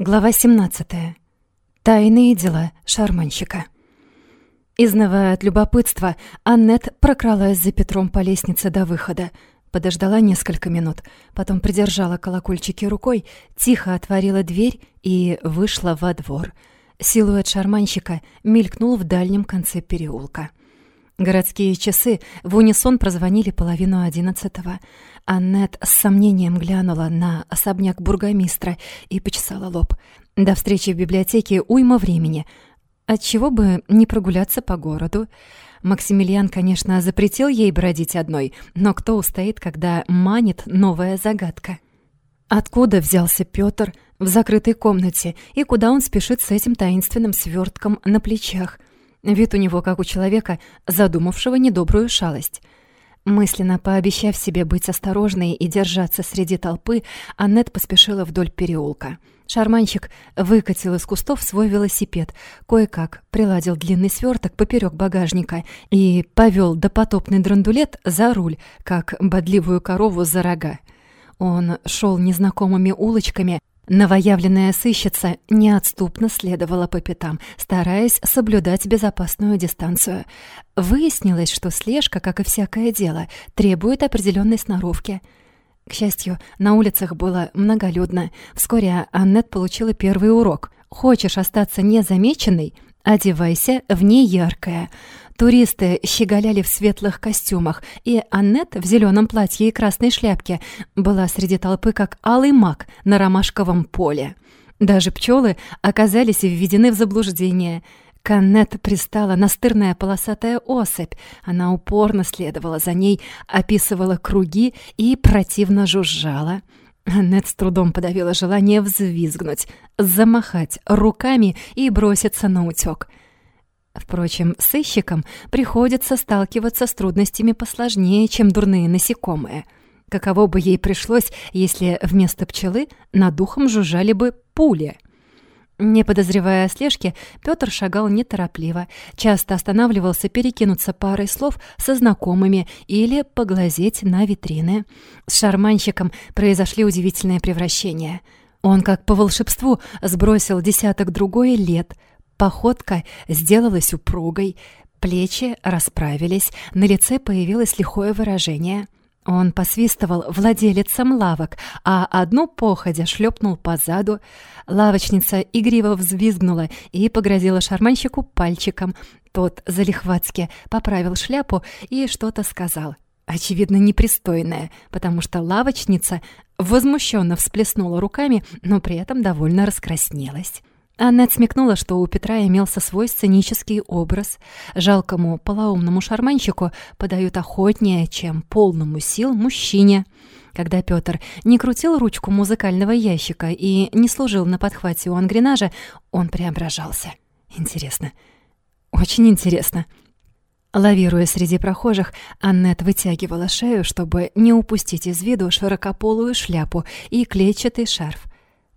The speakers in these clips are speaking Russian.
Глава 17. Тайные дела шарманщика. Изнывая от любопытства, Аннет прокралась за Петром по лестнице до выхода. Подождала несколько минут, потом придержала колокольчики рукой, тихо отворила дверь и вышла во двор. Силуэт шарманщика мелькнул в дальнем конце переулка. Городские часы в унисон прозвонили половину одиннадцатого. Аннет с сомнением глянула на особняк бургомистра и почесала лоб. До встречи в библиотеке уйма времени. Отчего бы не прогуляться по городу? Максимилиан, конечно, запретил ей бродить одной, но кто устоит, когда манит новая загадка? Откуда взялся Пётр в закрытой комнате и куда он спешит с этим таинственным свёртком на плечах? Вид у него как у человека, задумавшего недобрую шалость. Мысленно пообещав себе быть осторожной и держаться среди толпы, Аннет поспешила вдоль переулка. Шарманщик выкатил из кустов свой велосипед, кое-как приладил длинный сверток поперек багажника и повел допотопный драндулет за руль, как бодливую корову за рога. Он шел незнакомыми улочками, Новоявленная сыщица неотступно следовала по пятам, стараясь соблюдать безопасную дистанцию. Выяснилось, что слежка, как и всякое дело, требует определенной сноровки. К счастью, на улицах было многолюдно. Вскоре Аннет получила первый урок. «Хочешь остаться незамеченной? Одевайся в неяркое». Туристы щеголяли в светлых костюмах, и Аннет в зеленом платье и красной шляпке была среди толпы как алый мак на ромашковом поле. Даже пчелы оказались введены в заблуждение. К Аннет пристала настырная полосатая особь. Она упорно следовала за ней, описывала круги и противно жужжала. Аннет с трудом подавила желание взвизгнуть, замахать руками и броситься на утёк. Впрочем, сыщикам приходится сталкиваться с трудностями посложнее, чем дурные насекомые. Каково бы ей пришлось, если вместо пчелы над духом жужжали бы пули. Не подозревая о слежке, Пётр шагал неторопливо, часто останавливался перекинуться парой слов со знакомыми или поглазеть на витрины. С шарманщиком произошли удивительные превращения. Он, как по волшебству, сбросил десяток другой лет — Походка сделалась упругой, плечи расправились, на лице появилось лихое выражение. Он посвистывал владелицам лавок, а одну походя шлепнул по заду. Лавочница игриво взвизгнула и погрозила шарманщику пальчиком. Тот залихватски поправил шляпу и что-то сказал. Очевидно, непристойное, потому что лавочница возмущенно всплеснула руками, но при этом довольно раскраснелась. Аннет смекнула, что у Петра имелся свой сценический образ. Жалкому полоумному шарманщику подают охотнее, чем полному сил мужчине. Когда Пётр не крутил ручку музыкального ящика и не служил на подхвате у ангренажа, он преображался. Интересно. Очень интересно. Лавируя среди прохожих, Аннет вытягивала шею, чтобы не упустить из виду широкополую шляпу и клетчатый шарф.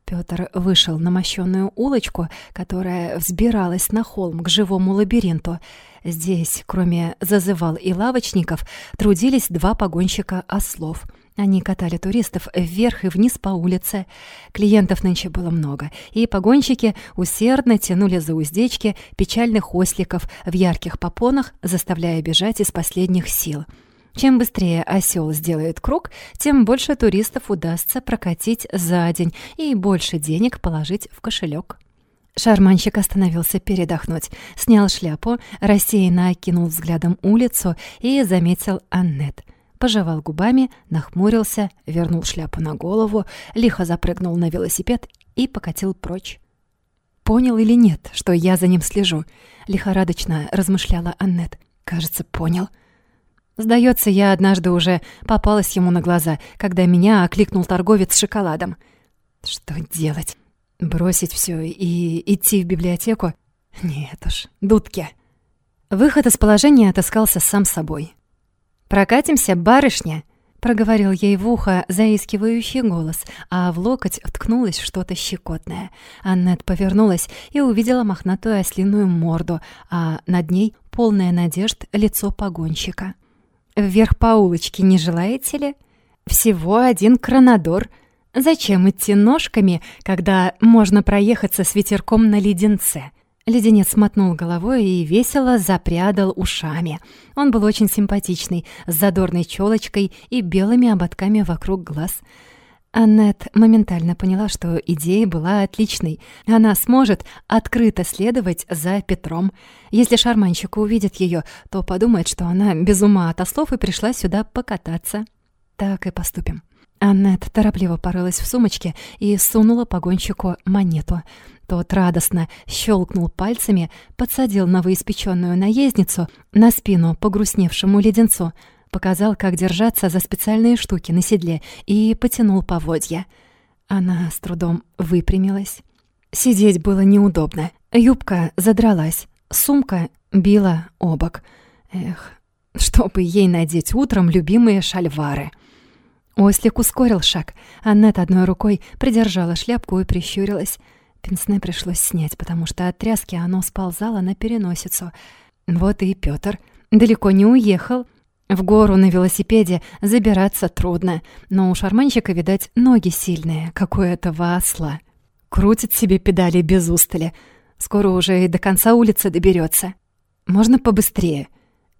Пётр вышел на мощёную улочку, которая взбиралась на холм к живому лабиринту. Здесь, кроме зазывал и лавочников, трудились два погонщика ослов. Они катали туристов вверх и вниз по улице. Клиентов нынче было много, и погонщики усердно тянули за уздечки печальных осликов в ярких попонах, заставляя бежать из последних сил. Чем быстрее осел сделает круг, тем больше туристов удастся прокатить за день и больше денег положить в кошелек. Шарманщик остановился передохнуть, снял шляпу, рассеянно окинул взглядом улицу и заметил Аннет. Пожевал губами, нахмурился, вернул шляпу на голову, лихо запрыгнул на велосипед и покатил прочь. «Понял или нет, что я за ним слежу?» — лихорадочно размышляла Аннет. «Кажется, понял». Сдается, я однажды уже попалась ему на глаза, когда меня окликнул торговец с шоколадом. Что делать? Бросить все и идти в библиотеку? Нет уж, дудки. Выход из положения отыскался сам собой. «Прокатимся, барышня!» — проговорил ей в ухо заискивающий голос, а в локоть вткнулось что-то щекотное. Аннет повернулась и увидела мохнатую ослиную морду, а над ней полное надежд лицо погонщика. Вверх по улочке не желаете ли? Всего один кранадор. Зачем идти ножками, когда можно проехаться с ветерком на леденце? Леденец мотнул головой и весело запрядал ушами. Он был очень симпатичный, с задорной челочкой и белыми ободками вокруг глаз. Аннет моментально поняла, что идея была отличной. Она сможет открыто следовать за Петром. Если шарманщик увидит ее, то подумает, что она без ума от ослов и пришла сюда покататься. Так и поступим. Аннет торопливо порылась в сумочке и сунула погонщику монету — тот радостно щелкнул пальцами, подсадил новоиспеченную наездницу на спину погрустневшему леденцу, показал, как держаться за специальные штуки на седле и потянул поводья. Она с трудом выпрямилась. Сидеть было неудобно. Юбка задралась, сумка била обок. Эх, чтобы ей надеть утром любимые шальвары. Ослик ускорил шаг. Аннет одной рукой придержала шляпку и прищурилась. Пенсне пришлось снять, потому что от тряски оно сползало на переносицу. Вот и Пётр далеко не уехал. В гору на велосипеде забираться трудно, но у шарманщика, видать, ноги сильные, как у этого осла. Крутит себе педали без устали. Скоро уже и до конца улицы доберется. Можно побыстрее.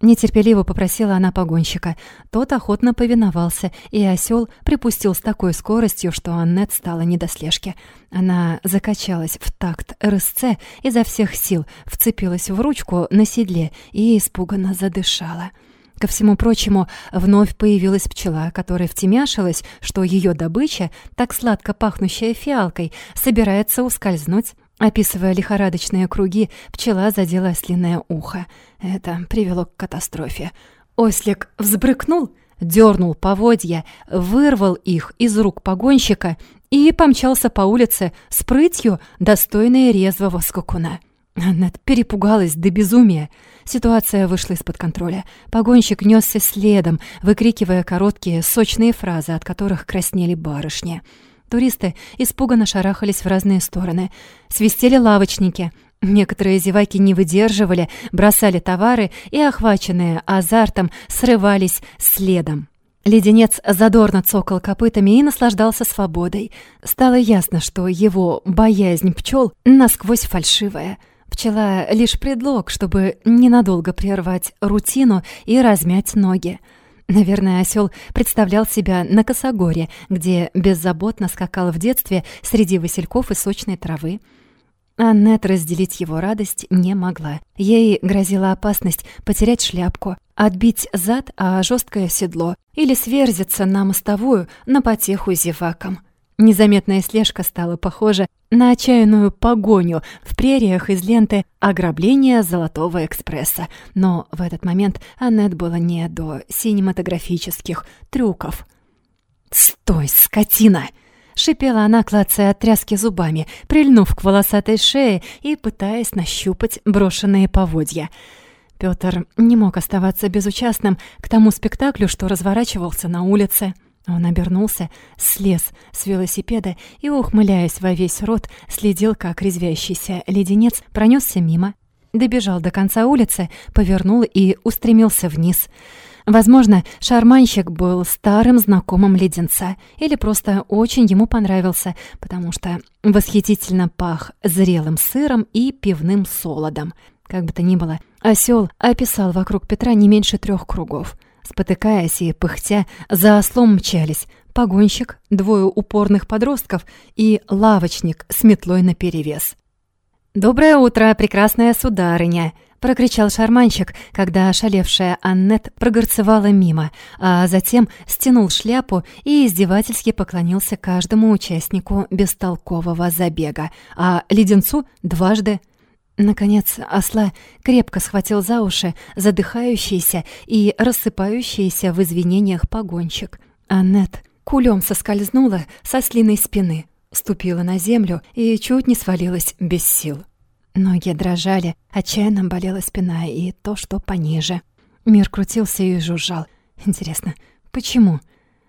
Нетерпеливо попросила она погонщика. Тот охотно повиновался, и осел припустил с такой скоростью, что Аннет стала не до слежки. Она закачалась в такт рысце изо всех сил, вцепилась в ручку на седле и испуганно задышала. Ко всему прочему, вновь появилась пчела, которая втемяшилась, что ее добыча, так сладко пахнущая фиалкой, собирается ускользнуть. Описывая лихорадочные круги, пчела задела ослиное ухо. Это привело к катастрофе. Ослик взбрыкнул, дернул поводья, вырвал их из рук погонщика и помчался по улице с прытью, достойной резвого скакуна. Аннет перепугалась до безумия. Ситуация вышла из-под контроля. Погонщик несся следом, выкрикивая короткие, сочные фразы, от которых краснели барышни. Туристы испуганно шарахались в разные стороны. Свистели лавочники. Некоторые зеваки не выдерживали, бросали товары и, охваченные азартом, срывались следом. Леденец задорно цокал копытами и наслаждался свободой. Стало ясно, что его боязнь пчел насквозь фальшивая. Пчела — лишь предлог, чтобы ненадолго прервать рутину и размять ноги. Наверное, осел представлял себя на косогоре, где беззаботно скакал в детстве среди васильков и сочной травы. Аннет разделить его радость не могла. Ей грозила опасность потерять шляпку, отбить зад о жесткое седло или сверзиться на мостовую на потеху зевакам. Незаметная слежка стала похожа на отчаянную погоню в прериях из ленты «Ограбление Золотого экспресса». Но в этот момент Аннет было не до синематографических трюков. «Стой, скотина!» — шипела она, клацая от тряски зубами, прильнув к волосатой шее и пытаясь нащупать брошенные поводья. Пётр не мог оставаться безучастным к тому спектаклю, что разворачивался на улице. Он обернулся, слез с велосипеда и, ухмыляясь во весь рот, следил, как резвящийся леденец пронесся мимо, добежал до конца улицы, повернул и устремился вниз. Возможно, шарманщик был старым знакомым леденца или просто очень ему понравился, потому что восхитительно пах зрелым сыром и пивным солодом. Как бы то ни было, осел описал вокруг Петра не меньше трех кругов — Спотыкаясь и пыхтя, за ослом мчались погонщик, двое упорных подростков и лавочник с метлой наперевес. «Доброе утро, прекрасная сударыня!» — прокричал шарманщик, когда ошалевшая Аннет прогорцевала мимо, а затем стянул шляпу и издевательски поклонился каждому участнику бестолкового забега, а леденцу дважды Наконец, осла крепко схватил за уши задыхающийся и рассыпающийся в извинениях погонщик. Аннет кулем соскользнула со слиной спины, ступила на землю и чуть не свалилась без сил. Ноги дрожали, отчаянно болела спина и то, что пониже. Мир крутился и жужжал. Интересно, почему?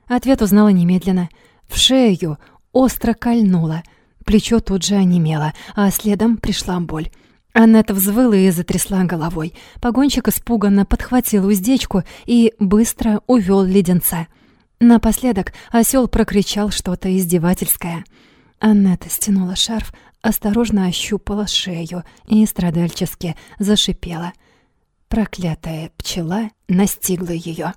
Ответ узнала немедленно. В шею остро кольнуло. Плечо тут же онемело, а следом пришла боль. Аннета взвыла и затрясла головой. Погонщик испуганно подхватил уздечку и быстро увёл леденца. Напоследок осел прокричал что-то издевательское. Аннет стянула шарф, осторожно ощупала шею и страдальчески зашипела. Проклятая пчела настигла ее.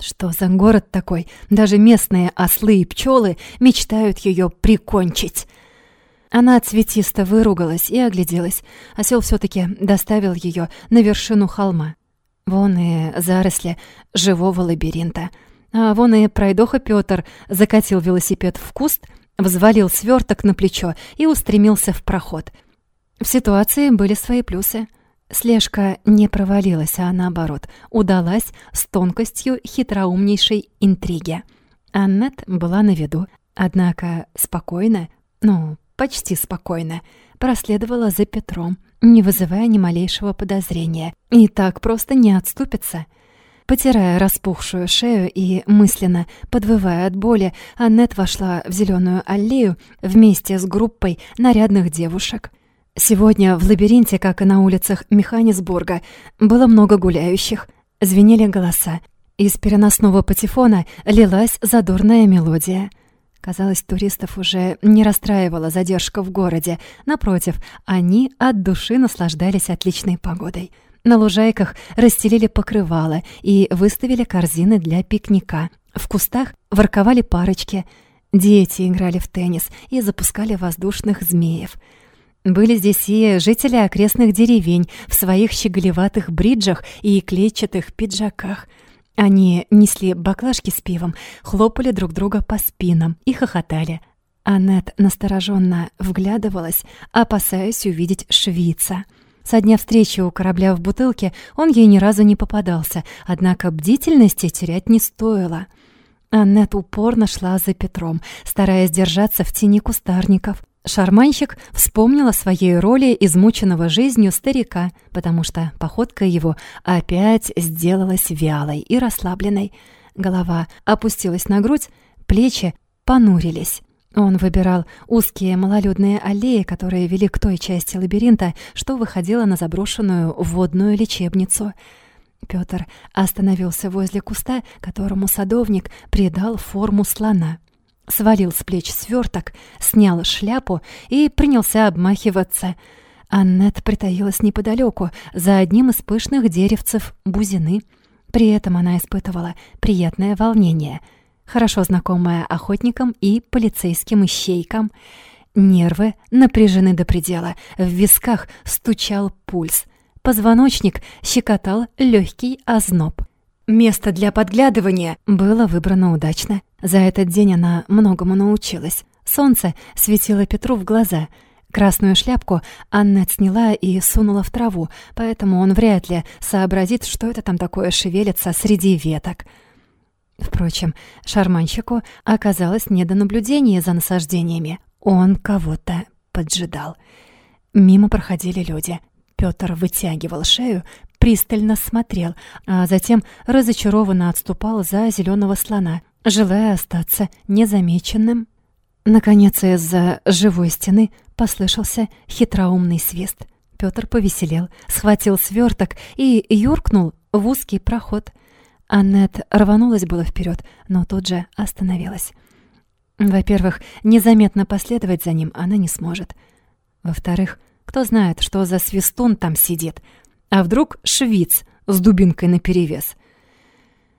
Что за город такой? Даже местные ослы и пчелы мечтают ее прикончить. Она цветисто выругалась и огляделась. Осел все таки доставил ее на вершину холма. Вон и заросли живого лабиринта. А вон и пройдоха Пётр закатил велосипед в куст, взвалил сверток на плечо и устремился в проход. В ситуации были свои плюсы. Слежка не провалилась, а наоборот, удалась с тонкостью хитроумнейшей интриги. Аннет была на виду, однако спокойно, ну, почти спокойно, проследовала за Петром, не вызывая ни малейшего подозрения. И так просто не отступится. Потирая распухшую шею и мысленно подвывая от боли, Аннет вошла в зеленую аллею вместе с группой нарядных девушек. Сегодня в лабиринте, как и на улицах Механисбурга, было много гуляющих. Звенели голоса. Из переносного патефона лилась задорная мелодия — Казалось, туристов уже не расстраивала задержка в городе. Напротив, они от души наслаждались отличной погодой. На лужайках расстелили покрывало и выставили корзины для пикника. В кустах ворковали парочки. Дети играли в теннис и запускали воздушных змеев. Были здесь и жители окрестных деревень в своих щеголеватых бриджах и клетчатых пиджаках — они несли баклажки с пивом, хлопали друг друга по спинам и хохотали. Аннет настороженно вглядывалась, опасаясь увидеть швейца. Со дня встречи у корабля в бутылке он ей ни разу не попадался, однако бдительности терять не стоило. Аннет упорно шла за Петром, стараясь держаться в тени кустарников. Шарманщик вспомнил о своей роли измученного жизнью старика, потому что походка его опять сделалась вялой и расслабленной. Голова опустилась на грудь, плечи понурились. Он выбирал узкие малолюдные аллеи, которые вели к той части лабиринта, что выходила на заброшенную водную лечебницу. Пётр остановился возле куста, которому садовник придал форму слона — свалил с плеч сверток, снял шляпу и принялся обмахиваться. Аннет притаилась неподалеку, за одним из пышных деревцев бузины. При этом она испытывала приятное волнение, хорошо знакомое охотникам и полицейским ищейкам. Нервы напряжены до предела, в висках стучал пульс. Позвоночник щекотал легкий озноб. Место для подглядывания было выбрано удачно. За этот день она многому научилась. Солнце светило Петру в глаза. Красную шляпку Анна сняла и сунула в траву, поэтому он вряд ли сообразит, что это там такое шевелится среди веток. Впрочем, шарманщику оказалось не до наблюдения за насаждениями. Он кого-то поджидал. Мимо проходили люди. Пётр вытягивал шею, пристально смотрел, а затем разочарованно отступал за зеленого слона, желая остаться незамеченным. Наконец из-за живой стены послышался хитроумный свист. Пётр повеселел, схватил сверток и юркнул в узкий проход. Аннет рванулась было вперед, но тут же остановилась. Во-первых, незаметно последовать за ним она не сможет. Во-вторых, кто знает, что за свистун там сидит — а вдруг швиц с дубинкой наперевес?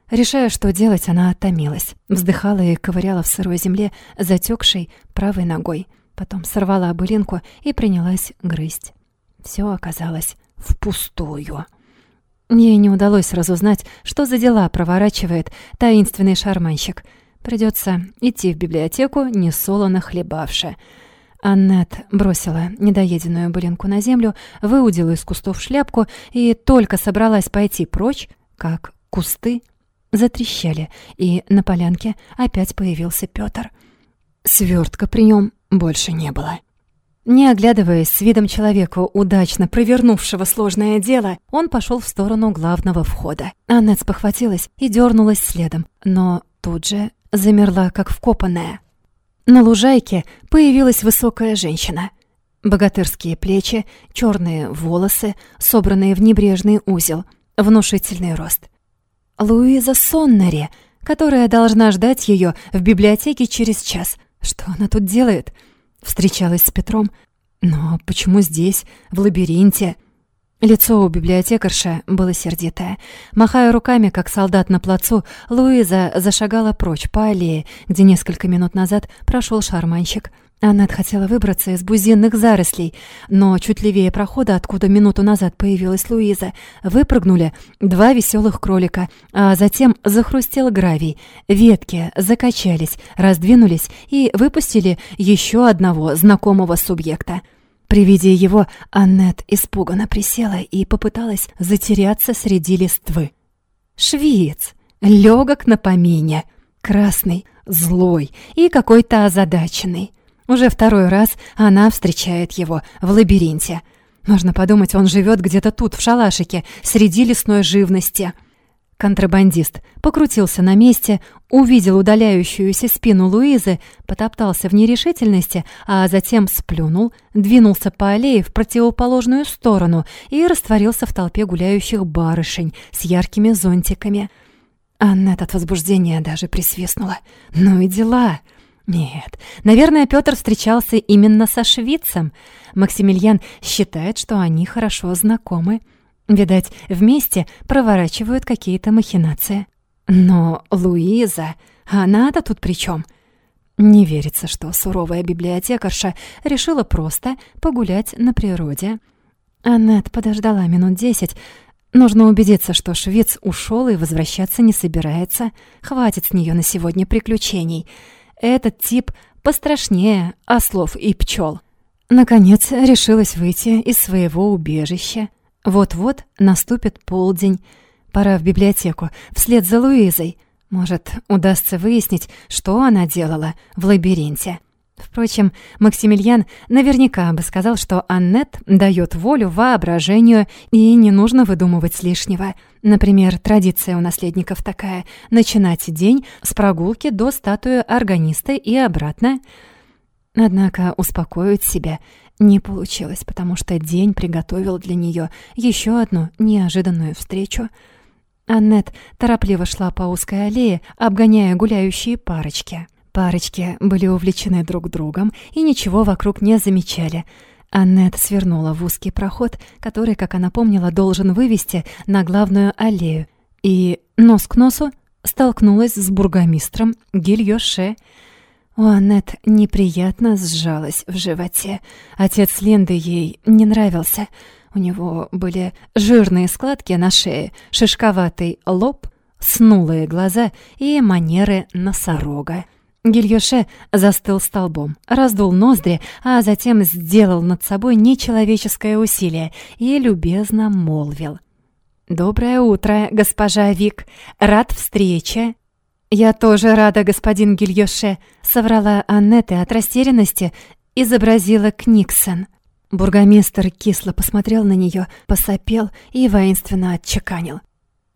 Решая, что делать, она оттомилась. Вздыхала и ковыряла в сырой земле, затекшей правой ногой. Потом сорвала обылинку и принялась грызть. Все оказалось впустую. Ей не удалось разузнать, что за дела проворачивает таинственный шарманщик. Придется идти в библиотеку, несолоно хлебавши. Аннет бросила недоеденную былинку на землю, выудила из кустов шляпку и только собралась пойти прочь, как кусты затрещали, и на полянке опять появился Пётр. Свёртка при нём больше не было. Не оглядываясь с видом человека, удачно провернувшего сложное дело, он пошёл в сторону главного входа. Аннет спохватилась и дёрнулась следом, но тут же замерла, как вкопанная. На лужайке появилась высокая женщина. Богатырские плечи, черные волосы, собранные в небрежный узел, внушительный рост. «Луиза Соннери!» которая должна ждать ее в библиотеке через час. Что она тут делает? Встречалась с Петром. Но почему здесь, в лабиринте? Лицо у библиотекарши было сердитое. Махая руками, как солдат на плацу, Луиза зашагала прочь по аллее, где несколько минут назад прошел шарманщик. Аннет хотела выбраться из бузинных зарослей, но чуть левее прохода, откуда минуту назад появилась Луиза, выпрыгнули два веселых кролика, а затем захрустел гравий. Ветки закачались, раздвинулись и выпустили еще одного знакомого субъекта. При виде его Аннет испуганно присела и попыталась затеряться среди листвы. Швец, легок на помине, красный, злой и какой-то озадаченный. Уже второй раз она встречает его в лабиринте. Можно подумать, он живет где-то тут, в шалашике, среди лесной живности. Контрабандист покрутился на месте, увидел удаляющуюся спину Луизы, потоптался в нерешительности, а затем сплюнул, двинулся по аллее в противоположную сторону и растворился в толпе гуляющих барышень с яркими зонтиками. Аннет от возбуждения даже присвистнула. «Ну и дела!» Нет, наверное, Пётр встречался именно со швейцем. Максимилиан считает, что они хорошо знакомы. Видать, вместе проворачивают какие-то махинации. Но Луиза, она-то тут при чем? Не верится, что суровая библиотекарша решила просто погулять на природе. Аннет подождала минут десять. Нужно убедиться, что швец ушел и возвращаться не собирается. Хватит с нее на сегодня приключений. Этот тип пострашнее ослов и пчел. Наконец решилась выйти из своего убежища. Вот-вот наступит полдень. Пора в библиотеку, вслед за Луизой. Может, удастся выяснить, что она делала в лабиринте. Впрочем, Максимилиан наверняка бы сказал, что Аннет дает волю воображению и не нужно выдумывать лишнего. Например, традиция у наследников такая — начинать день с прогулки до статуи органиста и обратно. Однако успокоить себя не получилось, потому что день приготовил для нее еще одну неожиданную встречу. Аннет торопливо шла по узкой аллее, обгоняя гуляющие парочки. Парочки были увлечены друг другом и ничего вокруг не замечали. Аннет свернула в узкий проход, который, как она помнила, должен вывести на главную аллею, и нос к носу столкнулась с бургомистром Гильоше. У Аннет неприятно сжалось в животе. Отец Линды ей не нравился. У него были жирные складки на шее, шишковатый лоб, снулые глаза и манеры носорога. Гильюше застыл столбом, раздул ноздри, а затем сделал над собой нечеловеческое усилие и любезно молвил. «Доброе утро, госпожа Вик. Рад встрече». «Я тоже рада, господин Гильюше», — соврала Аннет и от растерянности изобразила Книксон. Бургомистр кисло посмотрел на нее, посопел и воинственно отчеканил.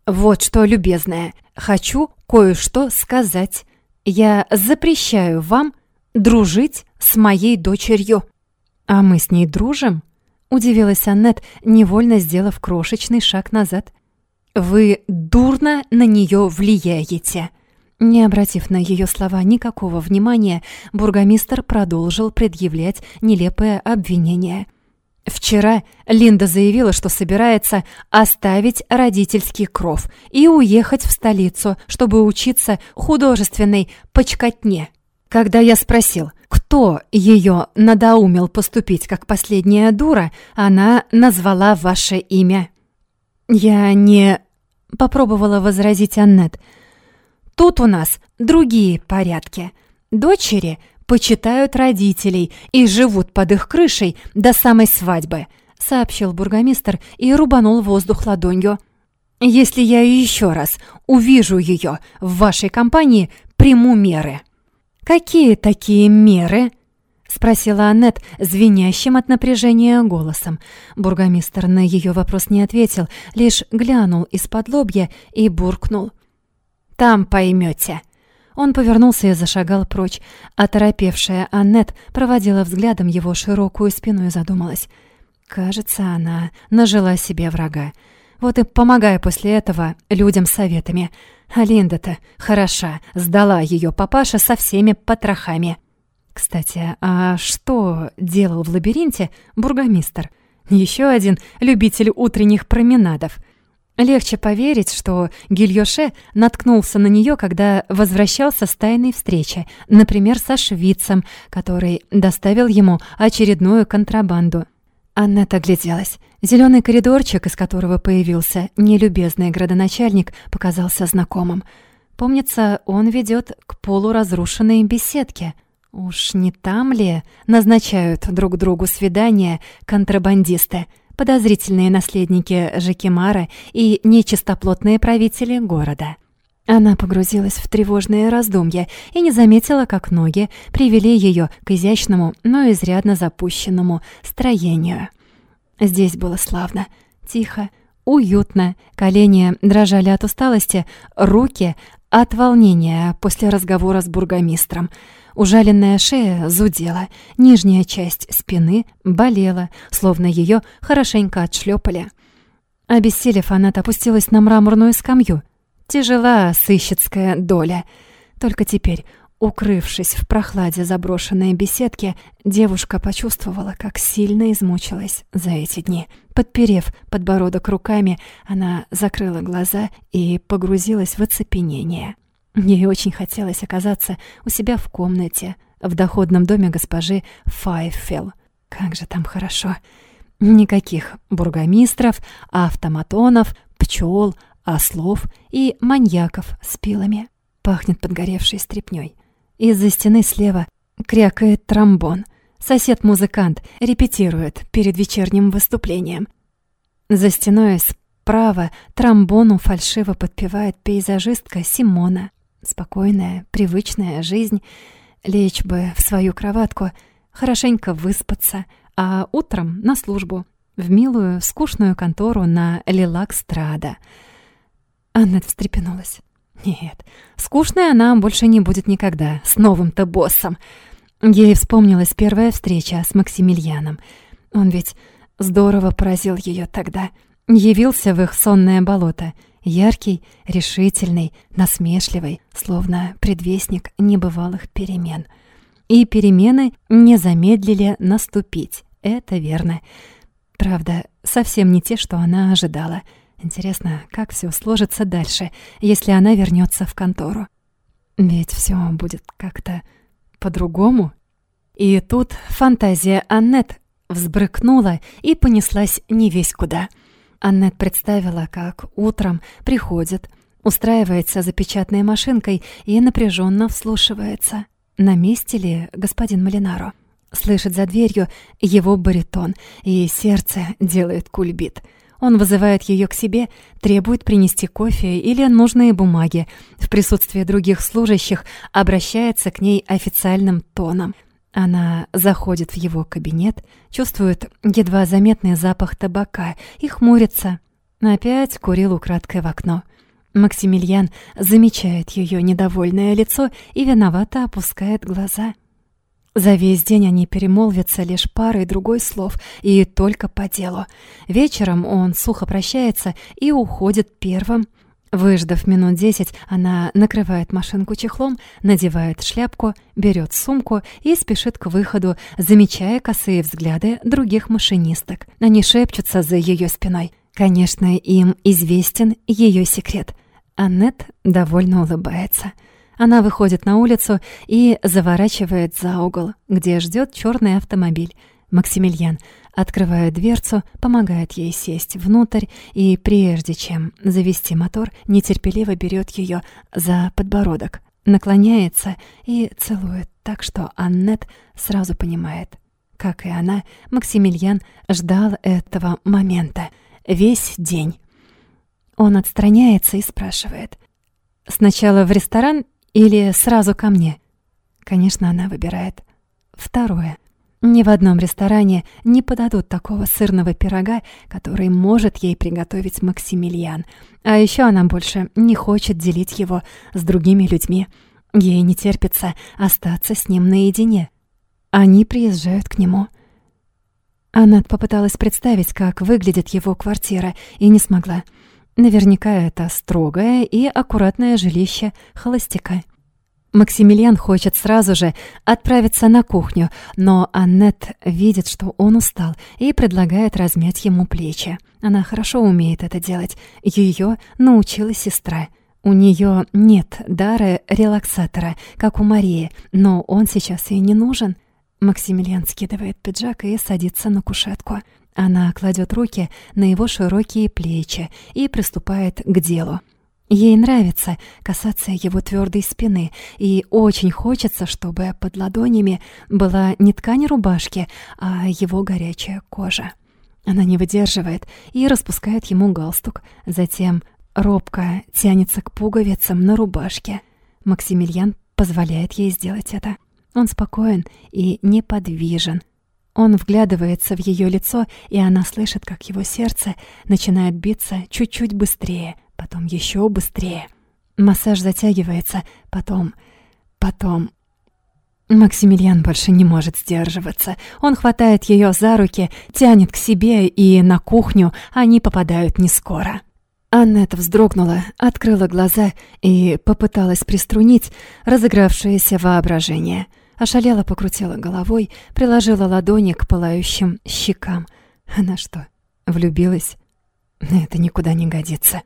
«Вот что, любезная, хочу кое-что сказать. Я запрещаю вам дружить с моей дочерью». «А мы с ней дружим?» — удивилась Аннет, невольно сделав крошечный шаг назад. «Вы дурно на нее влияете». Не обратив на ее слова никакого внимания, бургомистр продолжил предъявлять нелепое обвинение — Вчера Линда заявила, что собирается оставить родительский кров и уехать в столицу, чтобы учиться художественной почкотне. Когда я спросил, кто ее надоумил поступить как последняя дура, она назвала ваше имя. Я не... Попробовала возразить Аннет. Тут у нас другие порядки. Дочери почитают родителей и живут под их крышей до самой свадьбы», — сообщил бургомистр и рубанул воздух ладонью. «Если я еще раз увижу ее в вашей компании, приму меры». «Какие такие меры?» — спросила Аннет звенящим от напряжения голосом. Бургомистр на ее вопрос не ответил, лишь глянул из-под лобья и буркнул. «Там поймете». Он повернулся и зашагал прочь. Оторопевшая Аннет проводила взглядом его широкую спину и задумалась. Кажется, она нажила себе врага. Вот и помогай после этого людям советами. А Линда-то хороша, сдала ее папаша со всеми потрохами. Кстати, а что делал в лабиринте бургомистр? Еще один любитель утренних променадов. Легче поверить, что Гильоше наткнулся на нее, когда возвращался с тайной встречи, например, со швейцем, который доставил ему очередную контрабанду. Аннет огляделась. Зеленый коридорчик, из которого появился нелюбезный градоначальник, показался знакомым. Помнится, он ведет к полуразрушенной беседке. Уж не там ли назначают друг другу свидания контрабандисты? Подозрительные наследники Жекимара и нечистоплотные правители города. Она погрузилась в тревожные раздумья и не заметила, как ноги привели ее к изящному, но изрядно запущенному строению. Здесь было славно, тихо, уютно, колени дрожали от усталости, руки — от волнения после разговора с бургомистром — Ужаленная шея зудела, нижняя часть спины болела, словно ее хорошенько отшлепали. Обессилев, она опустилась на мраморную скамью. Тяжела сыщицкая доля. Только теперь, укрывшись в прохладе заброшенной беседки, девушка почувствовала, как сильно измучилась за эти дни. Подперев подбородок руками, она закрыла глаза и погрузилась в оцепенение. Ей очень хотелось оказаться у себя в комнате, в доходном доме госпожи Файфел. Как же там хорошо. Никаких бургомистров, автоматонов, пчел, ослов и маньяков с пилами. Пахнет подгоревшей стряпнёй. Из-за стены слева крякает тромбон. Сосед-музыкант репетирует перед вечерним выступлением. За стеной справа тромбону фальшиво подпевает пейзажистка Симона. Спокойная, привычная жизнь. Лечь бы в свою кроватку, хорошенько выспаться, а утром на службу, в милую, скучную контору на Лилак-Страда. Аннет встрепенулась. Нет, скучной она больше не будет никогда, с новым-то боссом. Ей вспомнилась первая встреча с Максимилианом. Он ведь здорово поразил ее тогда. Явился в их сонное болото — Яркий, решительный, насмешливый, словно предвестник небывалых перемен. И перемены не замедлили наступить, это верно. Правда, совсем не те, что она ожидала. Интересно, как все сложится дальше, если она вернется в контору. Ведь все будет как-то по-другому. И тут фантазия Аннет взбрыкнула и понеслась не весь куда — Аннет представила, как утром приходит, устраивается за печатной машинкой и напряженно вслушивается. На месте ли господин Малинаро? Слышит за дверью его баритон, и сердце делает кульбит. Он вызывает ее к себе, требует принести кофе или нужные бумаги. В присутствии других служащих обращается к ней официальным тоном — она заходит в его кабинет, чувствует едва заметный запах табака и хмурится. Опять курил украдкой в окно. Максимилиан замечает ее недовольное лицо и виновато опускает глаза. За весь день они перемолвятся лишь парой другой слов, и только по делу. Вечером он сухо прощается и уходит первым, Выждав минут десять, она накрывает машинку чехлом, надевает шляпку, берет сумку и спешит к выходу, замечая косые взгляды других машинисток. Они шепчутся за ее спиной. Конечно, им известен ее секрет. Аннет довольно улыбается. Она выходит на улицу и заворачивает за угол, где ждет черный автомобиль. Максимилиан открывая дверцу, помогает ей сесть внутрь и, прежде чем завести мотор, нетерпеливо берет ее за подбородок, наклоняется и целует так, что Аннет сразу понимает. Как и она, Максимилиан ждал этого момента весь день. Он отстраняется и спрашивает. «Сначала в ресторан или сразу ко мне?» Конечно, она выбирает второе. Ни в одном ресторане не подадут такого сырного пирога, который может ей приготовить Максимилиан. А еще она больше не хочет делить его с другими людьми. Ей не терпится остаться с ним наедине. Они приезжают к нему. Аннет попыталась представить, как выглядит его квартира, и не смогла. Наверняка это строгое и аккуратное жилище холостяка. Максимилиан хочет сразу же отправиться на кухню, но Аннет видит, что он устал, и предлагает размять ему плечи. Она хорошо умеет это делать. Ее научила сестра. У нее нет дара релаксатора, как у Марии, но он сейчас ей не нужен. Максимилиан скидывает пиджак и садится на кушетку. Она кладет руки на его широкие плечи и приступает к делу. Ей нравится касаться его твердой спины, и очень хочется, чтобы под ладонями была не ткань рубашки, а его горячая кожа. Она не выдерживает и распускает ему галстук, затем робко тянется к пуговицам на рубашке. Максимилиан позволяет ей сделать это. Он спокоен и неподвижен. Он вглядывается в ее лицо, и она слышит, как его сердце начинает биться чуть-чуть быстрее — потом еще быстрее. Массаж затягивается, потом... потом... Максимилиан больше не может сдерживаться. Он хватает ее за руки, тянет к себе, и на кухню они попадают не скоро. Аннет вздрогнула, открыла глаза и попыталась приструнить разыгравшееся воображение. Ошалела покрутила головой, приложила ладони к пылающим щекам. Она что, влюбилась? Это никуда не годится.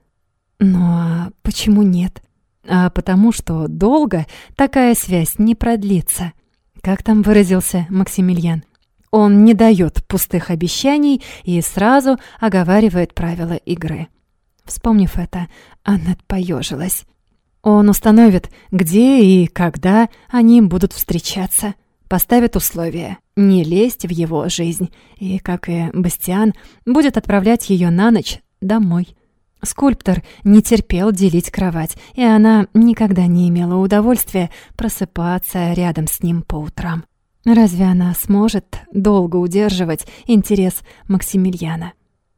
Ну а почему нет? А потому что долго такая связь не продлится. Как там выразился Максимилиан? Он не дает пустых обещаний и сразу оговаривает правила игры. Вспомнив это, Аннет поежилась. Он установит, где и когда они будут встречаться, поставит условия не лезть в его жизнь и, как и Бастиан, будет отправлять ее на ночь домой. Скульптор не терпел делить кровать, и она никогда не имела удовольствия просыпаться рядом с ним по утрам. Разве она сможет долго удерживать интерес Максимилиана?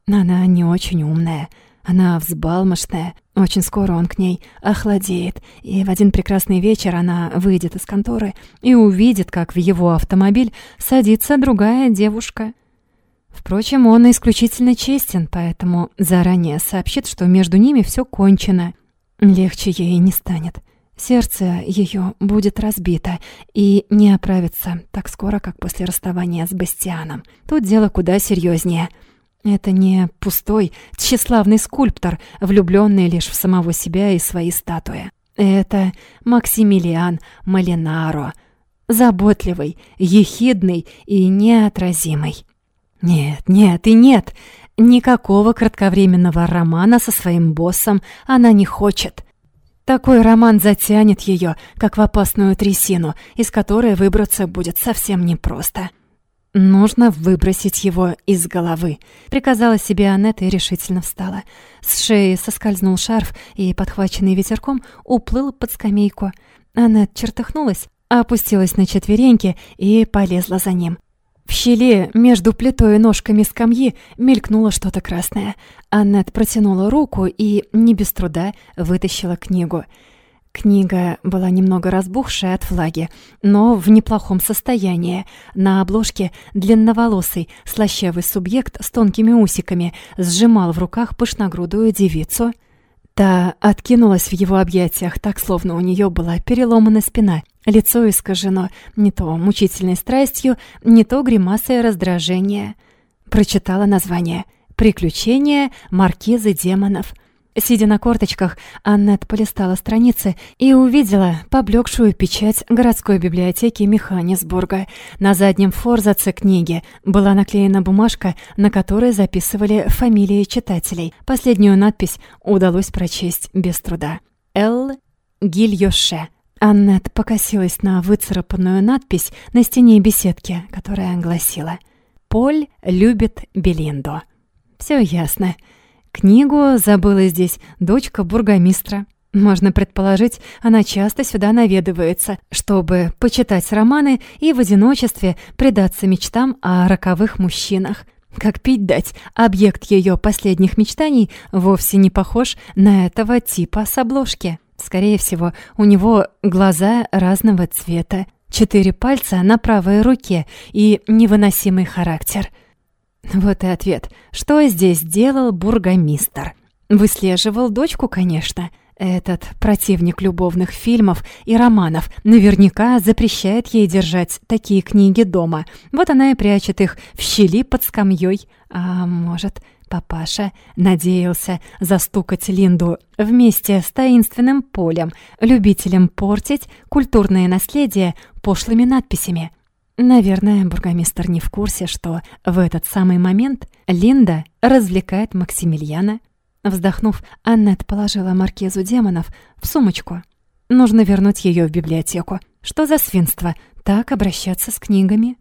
Она не очень умная, она взбалмошная. Очень скоро он к ней охладеет, и в один прекрасный вечер она выйдет из конторы и увидит, как в его автомобиль садится другая девушка — Впрочем, он исключительно честен, поэтому заранее сообщит, что между ними все кончено. Легче ей не станет. Сердце ее будет разбито и не оправится так скоро, как после расставания с Бастианом. Тут дело куда серьезнее. Это не пустой, тщеславный скульптор, влюбленный лишь в самого себя и свои статуи. Это Максимилиан Малинаро, заботливый, ехидный и неотразимый. Нет, нет и нет. Никакого кратковременного романа со своим боссом она не хочет. Такой роман затянет ее, как в опасную трясину, из которой выбраться будет совсем непросто. «Нужно выбросить его из головы», — приказала себе Аннет и решительно встала. С шеи соскользнул шарф и, подхваченный ветерком, уплыл под скамейку. Аннет чертыхнулась, опустилась на четвереньки и полезла за ним. В щели между плитой и ножками скамьи мелькнуло что-то красное. Аннет протянула руку и, не без труда, вытащила книгу. Книга была немного разбухшая от влаги, но в неплохом состоянии. На обложке длинноволосый, слащавый субъект с тонкими усиками сжимал в руках пышногрудую девицу. Та откинулась в его объятиях, так словно у нее была переломана спина — Лицо искажено не то мучительной страстью, не то гримасой раздражения. Прочитала название «Приключения маркизы демонов». Сидя на корточках, Аннет полистала страницы и увидела поблекшую печать городской библиотеки Механисбурга. На заднем форзаце книги была наклеена бумажка, на которой записывали фамилии читателей. Последнюю надпись удалось прочесть без труда. «Л. Гильоше». Аннет покосилась на выцарапанную надпись на стене беседки, которая гласила «Поль любит Белинду». Все ясно. Книгу забыла здесь дочка бургомистра. Можно предположить, она часто сюда наведывается, чтобы почитать романы и в одиночестве предаться мечтам о роковых мужчинах. Как пить дать, объект ее последних мечтаний вовсе не похож на этого типа с обложки. Скорее всего, у него глаза разного цвета, четыре пальца на правой руке и невыносимый характер. Вот и ответ. Что здесь делал бургомистр? Выслеживал дочку, конечно. Этот противник любовных фильмов и романов наверняка запрещает ей держать такие книги дома. Вот она и прячет их в щели под скамьей. А может, папаша надеялся застукать Линду вместе с таинственным полем, любителем портить культурное наследие пошлыми надписями. Наверное, бургомистр не в курсе, что в этот самый момент Линда развлекает Максимилиана. Вздохнув, Аннет положила маркизу демонов в сумочку. Нужно вернуть ее в библиотеку. Что за свинство так обращаться с книгами?